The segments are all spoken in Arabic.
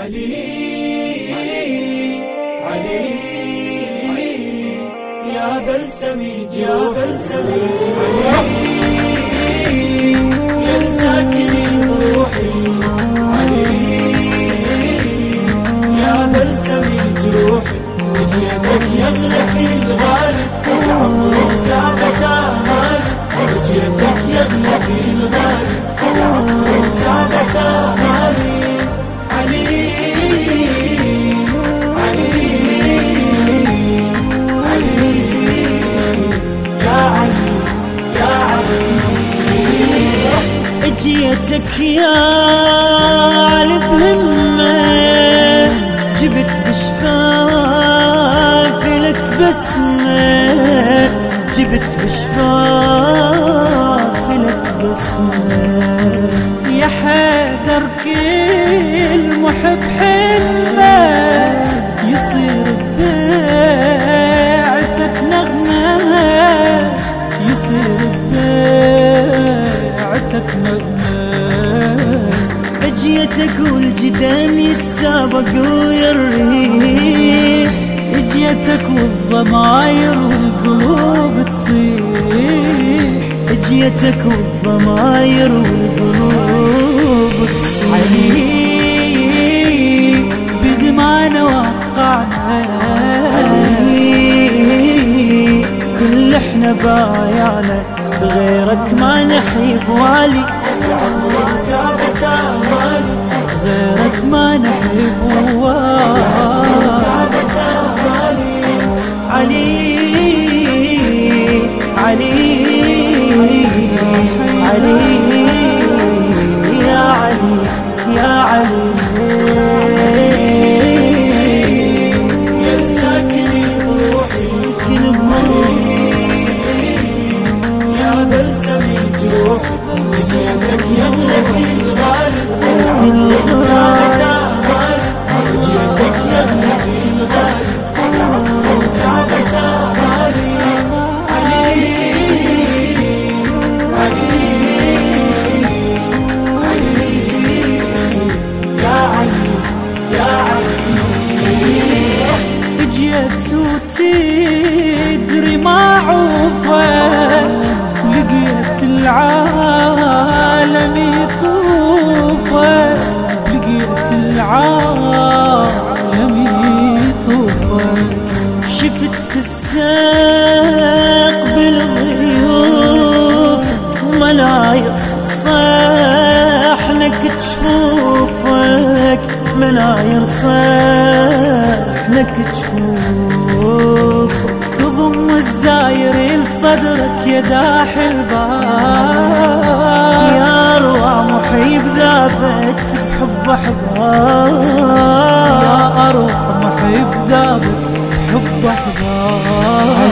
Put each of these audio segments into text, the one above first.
علي علي يا بلسمي يا بلسمي علي. يا ساكن चखिया اجيتك والجدام يتسابق ويرهيب اجيتك والضماير والقلوب تصيح. اجيتك والضماير والقلوب تصيح. علي بدمعنا وقعنا علي كل إحنا بايعنا غيرك ما نحيب والي. العمر كانت امالي غيرك ما نحب علي شفت تستقبل ضيوفك ملايق صحنك جفوفك مناير صحنك جفوفك تضم الزاير لصدرك يا داح الباب. يا اروع محيب ذابت بحب أحباب. يا اروع محيب ذابت بحب احباب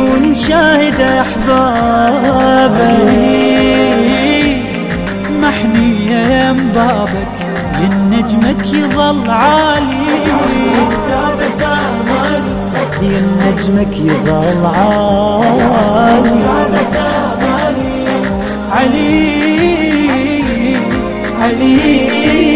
ونشاهد أحبابي. محنية يا بابك لنجمك يظل عالي. كانت امالي يا نجمك يظل عالي. علي علي علي.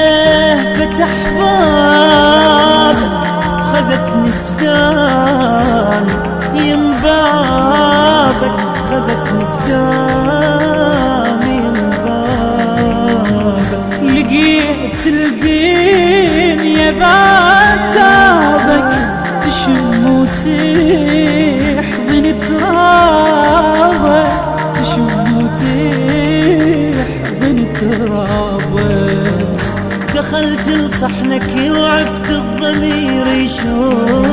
جدال يم بابك خذتني جدال حاولت لصحنك وعفت الضمير يشوف.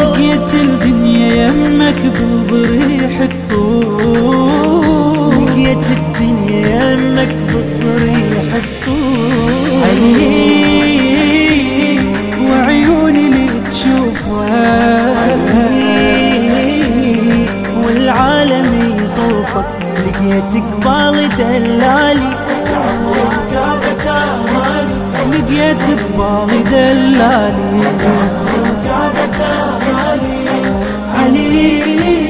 لقيت الدنيا يمك بضريحك لقيتك بالي دلالي وكانت اغاني عليك